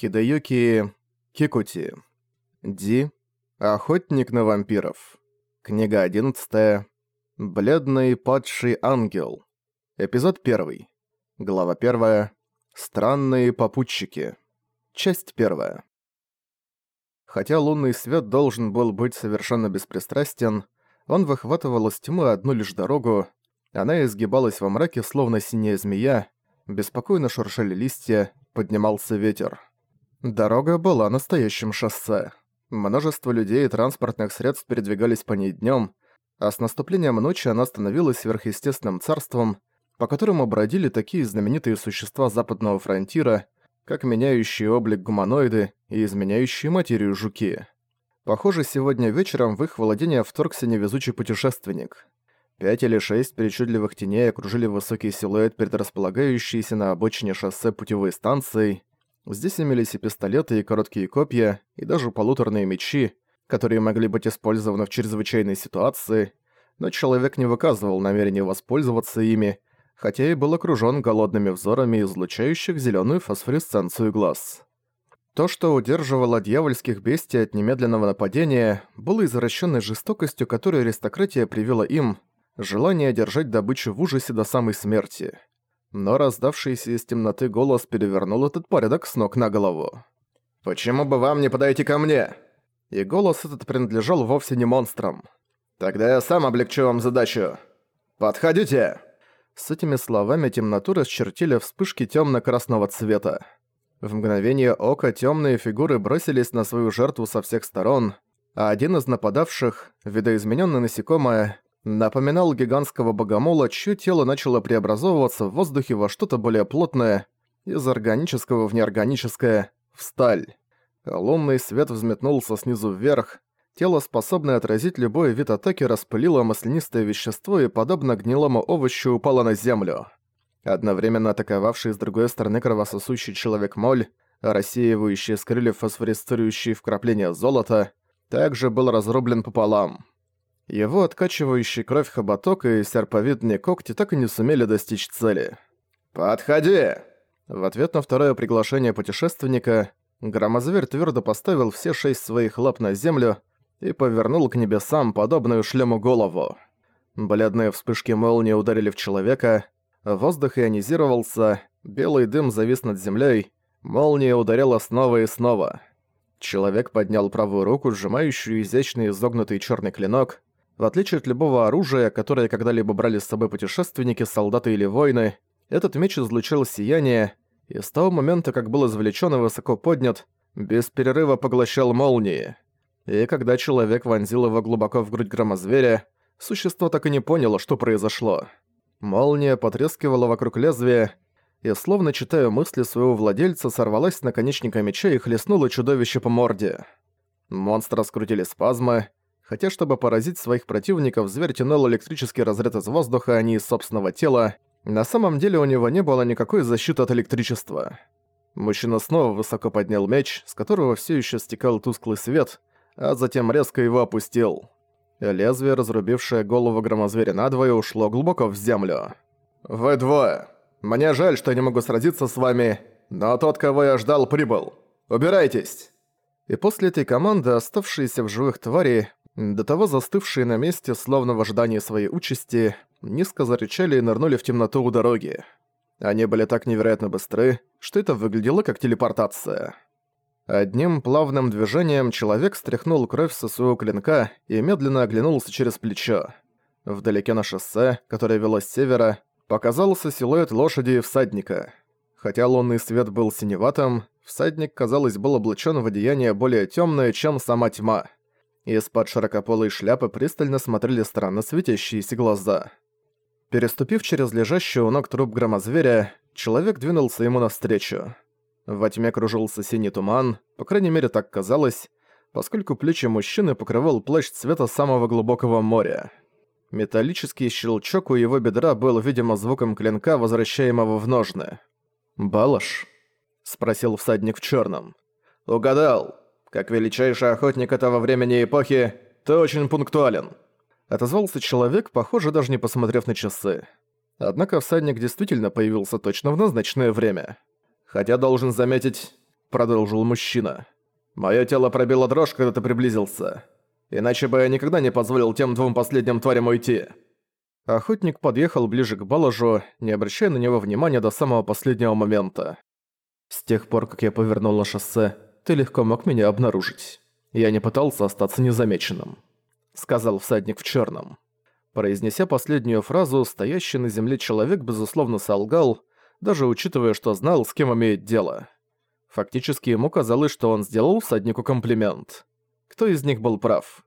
Хидеюки Кикути. Ди. Охотник на вампиров. Книга 11. Бледный падший ангел. Эпизод 1. Глава 1. Странные попутчики. Часть 1. Хотя лунный свет должен был быть совершенно беспристрастен, он выхватывал из тьмы одну лишь дорогу, она изгибалась во мраке, словно синяя змея, беспокойно шуршали листья, поднимался ветер. Дорога была настоящим шоссе. Множество людей и транспортных средств передвигались по ней днём, а с наступлением ночи она становилась сверхъестественным царством, по которому бродили такие знаменитые существа западного фронтира, как меняющие облик гуманоиды и изменяющие материю жуки. Похоже, сегодня вечером в их владение вторгся невезучий путешественник. Пять или шесть причудливых теней окружили высокий силуэт перед располагающейся на обочине шоссе путевой станцией. Здесь имелись и пистолеты, и короткие копья, и даже полуторные мечи, которые могли быть использованы в чрезвычайной ситуации, но человек не выказывал намерения воспользоваться ими, хотя и был окружён голодными взорами излучающих зелёную фосфоресценцию глаз. То, что удерживало дьявольских бестий от немедленного нападения, было извращенной жестокостью, которую аристократия привела им, желание держать добычу в ужасе до самой смерти. Но раздавшийся из темноты голос перевернул этот порядок с ног на голову. «Почему бы вам не подойти ко мне?» И голос этот принадлежал вовсе не монстрам. «Тогда я сам облегчу вам задачу. Подходите!» С этими словами темноту расчертили вспышки темно-красного цвета. В мгновение ока темные фигуры бросились на свою жертву со всех сторон, а один из нападавших, видоизмененный насекомое, напоминал гигантского богомола, чье тело начало преобразовываться в воздухе во что-то более плотное, из органического в неорганическое, в сталь. Лунный свет взметнулся снизу вверх, тело, способное отразить любой вид атаки, распылило маслянистое вещество и, подобно гнилому овощу, упало на землю. Одновременно атаковавший с другой стороны кровососущий человек-моль, рассеивающий с крыльев фосфорицирующие вкрапления золота, также был разрублен пополам. Его откачивающий кровь хоботок и серповидные когти так и не сумели достичь цели. «Подходи!» В ответ на второе приглашение путешественника, громозверь твердо поставил все шесть своих лап на землю и повернул к небесам подобную шлему голову. Бледные вспышки молнии ударили в человека, воздух ионизировался, белый дым завис над землей, молния ударила снова и снова. Человек поднял правую руку, сжимающую изящный изогнутый черный клинок, в отличие от любого оружия, которое когда-либо брали с собой путешественники, солдаты или воины, этот меч излучал сияние, и с того момента, как был извлечен и высоко поднят, без перерыва поглощал молнии. И когда человек вонзил его глубоко в грудь громозверя, существо так и не поняло, что произошло. Молния потрескивала вокруг лезвия, и, словно читая мысли своего владельца, сорвалась с наконечника меча и хлестнула чудовище по морде. Монстра скрутили спазмы, хотя чтобы поразить своих противников, зверь тянул электрический разряд из воздуха, а не из собственного тела. На самом деле у него не было никакой защиты от электричества. Мужчина снова высоко поднял меч, с которого все еще стекал тусклый свет, а затем резко его опустил. Лезвие, разрубившее голову громозверя надвое, ушло глубоко в землю. «Вы двое. Мне жаль, что я не могу сразиться с вами, но тот, кого я ждал, прибыл. Убирайтесь!» И после этой команды оставшиеся в живых твари, до того застывшие на месте, словно в ожидании своей участи, низко зарычали и нырнули в темноту у дороги. Они были так невероятно быстры, что это выглядело как телепортация. Одним плавным движением человек стряхнул кровь со своего клинка и медленно оглянулся через плечо. Вдалеке на шоссе, которое вело с севера, показался силуэт лошади и всадника. Хотя лунный свет был синеватым, всадник, казалось, был облачен в одеяние более темное, чем сама тьма. Из-под широкополой шляпы пристально смотрели странно светящиеся глаза. Переступив через лежащий у ног труп громозверя, человек двинулся ему навстречу. Во тьме кружился синий туман, по крайней мере так казалось, поскольку плечи мужчины покрывал плащ цвета самого глубокого моря. Металлический щелчок у его бедра был, видимо, звуком клинка, возвращаемого в ножны. «Балаш?» — спросил всадник в черном. «Угадал!» Как величайший охотник этого времени и эпохи, ты очень пунктуален». Отозвался человек, похоже, даже не посмотрев на часы. Однако всадник действительно появился точно в назначенное время. Хотя должен заметить, продолжил мужчина. «Моё тело пробило дрожь, когда ты приблизился. Иначе бы я никогда не позволил тем двум последним тварям уйти». Охотник подъехал ближе к Балажу, не обращая на него внимания до самого последнего момента. «С тех пор, как я повернул на шоссе, ты легко мог меня обнаружить. Я не пытался остаться незамеченным», — сказал всадник в черном. Произнеся последнюю фразу, стоящий на земле человек безусловно солгал, даже учитывая, что знал, с кем имеет дело. Фактически ему казалось, что он сделал всаднику комплимент. Кто из них был прав?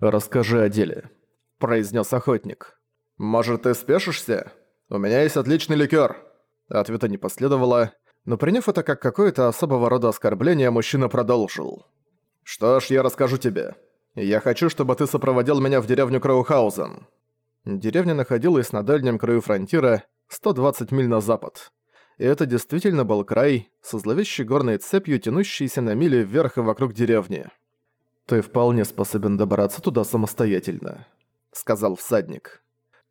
«Расскажи о деле», — произнес охотник. «Может, ты спешишься? У меня есть отличный ликер». Ответа не последовало, но приняв это как какое-то особого рода оскорбление, мужчина продолжил. «Что ж, я расскажу тебе. Я хочу, чтобы ты сопроводил меня в деревню Кроухаузен». Деревня находилась на дальнем краю фронтира, 120 миль на запад. И это действительно был край, со зловещей горной цепью, тянущейся на мили вверх и вокруг деревни. «Ты вполне способен добраться туда самостоятельно», — сказал всадник.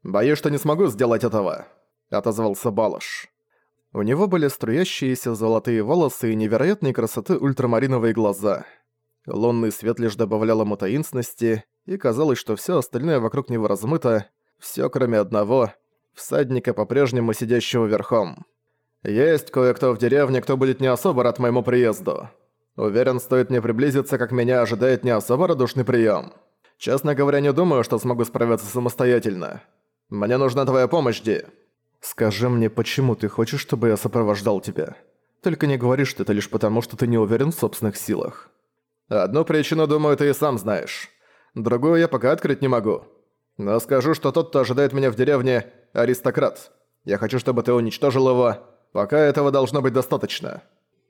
«Боюсь, что не смогу сделать этого», — отозвался Балаш. У него были струящиеся золотые волосы и невероятной красоты ультрамариновые глаза. Лунный свет лишь добавлял ему таинственности, и казалось, что все остальное вокруг него размыто, все кроме одного — всадника, по-прежнему сидящего верхом. «Есть кое-кто в деревне, кто будет не особо рад моему приезду. Уверен, стоит мне приблизиться, как меня ожидает не особо радушный прием. Честно говоря, не думаю, что смогу справиться самостоятельно. Мне нужна твоя помощь, Ди. Скажи мне, почему ты хочешь, чтобы я сопровождал тебя? Только не говори, что это лишь потому, что ты не уверен в собственных силах. Одну причину, думаю, ты и сам знаешь. Другую я пока открыть не могу. Но скажу, что тот, кто ожидает меня в деревне, аристократ. Я хочу, чтобы ты уничтожил его. Пока этого должно быть достаточно».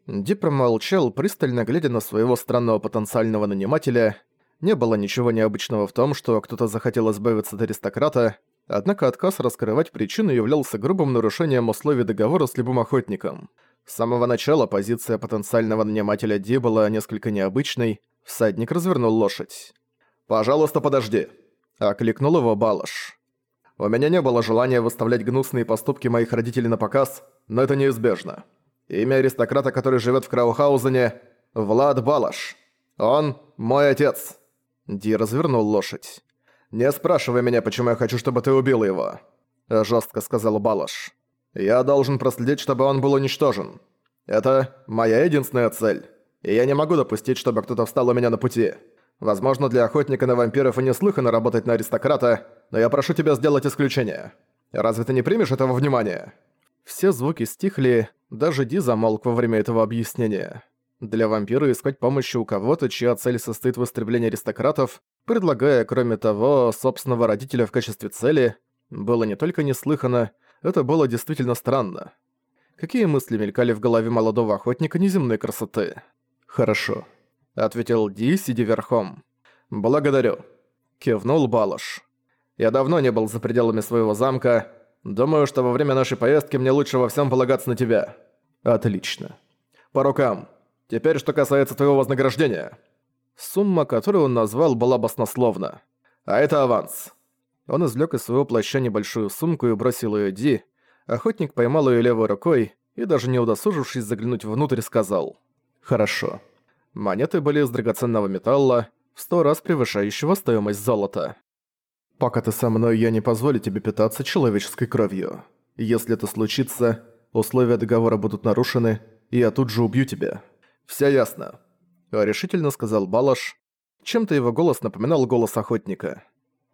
Ди промолчал, пристально глядя на своего странного потенциального нанимателя. Не было ничего необычного в том, что кто-то захотел избавиться от аристократа, Однако отказ раскрывать причину являлся грубым нарушением условий договора с любым охотником. С самого начала позиция потенциального нанимателя Ди была несколько необычной, всадник развернул лошадь. «Пожалуйста, подожди», — окликнул его Балаш. «У меня не было желания выставлять гнусные поступки моих родителей на показ, но это неизбежно. Имя аристократа, который живет в Краухаузене — Влад Балаш. Он — мой отец». Ди развернул лошадь. «Не спрашивай меня, почему я хочу, чтобы ты убил его», — жестко сказал Балаш. «Я должен проследить, чтобы он был уничтожен. Это моя единственная цель, и я не могу допустить, чтобы кто-то встал у меня на пути. Возможно, для охотника на вампиров и неслыханно работать на аристократа, но я прошу тебя сделать исключение. Разве ты не примешь этого внимания?» Все звуки стихли, даже Ди замолк во время этого объяснения. Для вампира искать помощи у кого-то, чья цель состоит в истреблении аристократов, предлагая, кроме того, собственного родителя в качестве цели, было не только неслыхано, это было действительно странно. Какие мысли мелькали в голове молодого охотника неземной красоты? «Хорошо», — ответил Ди, сидя верхом. «Благодарю», — кивнул Балаш. «Я давно не был за пределами своего замка. Думаю, что во время нашей поездки мне лучше во всем полагаться на тебя». «Отлично». «По рукам. Теперь, что касается твоего вознаграждения. Сумма, которую он назвал, была баснословна. А это аванс. Он извлек из своего плаща небольшую сумку и бросил ее Ди. Охотник поймал ее левой рукой и, даже не удосужившись заглянуть внутрь, сказал «Хорошо». Монеты были из драгоценного металла, в сто раз превышающего стоимость золота. «Пока ты со мной, я не позволю тебе питаться человеческой кровью. Если это случится, условия договора будут нарушены, и я тут же убью тебя». «Всё ясно», — решительно сказал Балаш. Чем-то его голос напоминал голос охотника.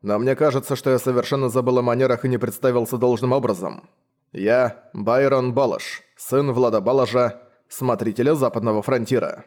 «Но мне кажется, что я совершенно забыл о манерах и не представился должным образом. Я Байрон Балаш, сын Влада Балажа, смотрителя Западного фронтира».